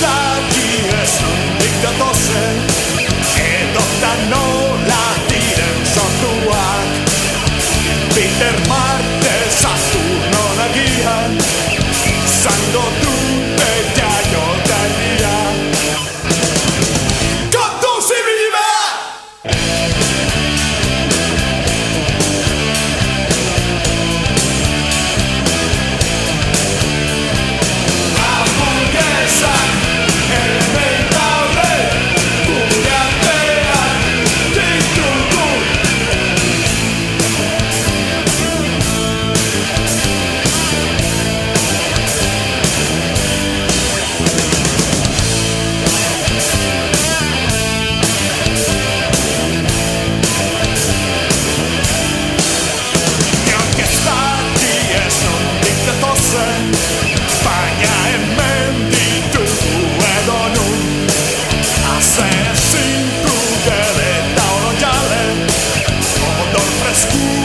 desire. school.